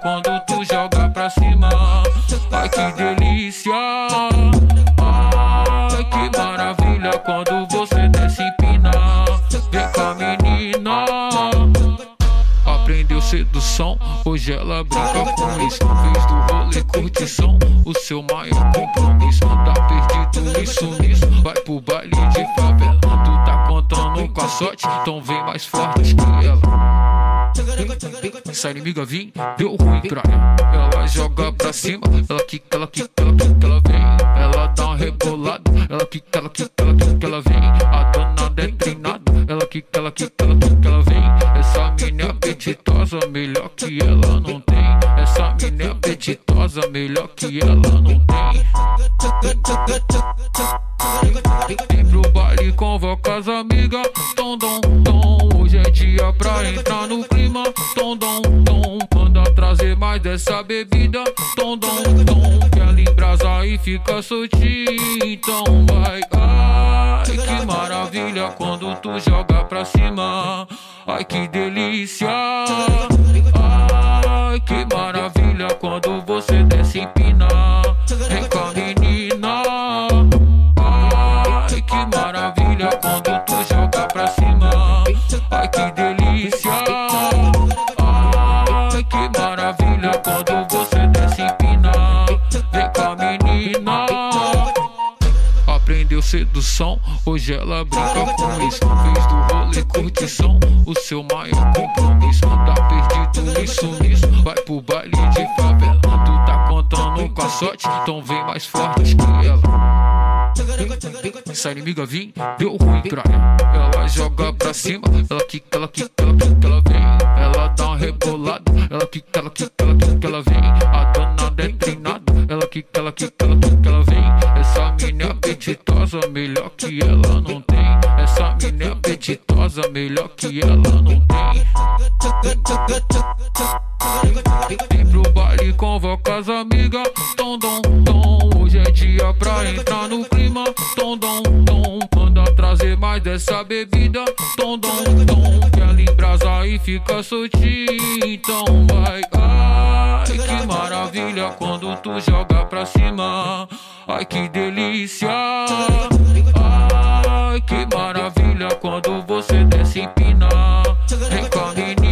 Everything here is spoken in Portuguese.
quando tu joga pra cima. Ai que delícia! Sedução, hoje ela brinca com isso. Fez do rolê curtição, o seu maior compromisso. Tá perdido isso, nisso, vai pro baile de favela. Tu tá contando com a sorte, então vem mais forte que ela. Essa inimiga vim, deu ruim pra ela. Ela joga pra cima, ela quica, ela quica, ela quica, ela vem. Ela dá uma rebolada, ela quica, ela quica, ela quica, ela vem. A danada é treinada, ela quica, ela quica, ela quica, ela vem. Essa mina é apetitosa, melhor que ela não tem. Essa mina é apetitosa, melhor que ela não tem. Vem pro baile, convoca as amigas, tom, dom, tom. Hoje é dia pra entrar no clima, tom, tom. Dessa bebida, tom, dom, tom. Que ela embrasa e fica soltinho, então vai. Ai, que maravilha quando tu joga pra cima. Ai, que delícia. Aprendeu sedução, hoje ela brinca com isso. Fez do rolê curtição, o seu maior compromisso. Tá perdido isso, nisso, vai pro baile de favela. Tu tá contando com a sorte, então vem mais forte que ela. Essa inimiga vim, deu ruim pra ela. Ela joga pra cima, ela quica, ela quica, ela quica, ela vem. Ela dá uma rebolada, ela quica, ela quica, ela quica, ela vem. A danada é treinada, ela quica, ela quica, ela apetitosa, melhor que ela não tem. Essa mina é apetitosa, melhor que ela não tem. Vem pro baile, convoca as amigas, tom, dom, tom. Hoje é dia pra entrar no clima, tom, dom, tom. Manda trazer mais dessa bebida, tom, dom, tom. Que ela embrasa e fica soltinho, então vai. Ai, que maravilha quando tu joga pra cima. Ai, que delícia. Vem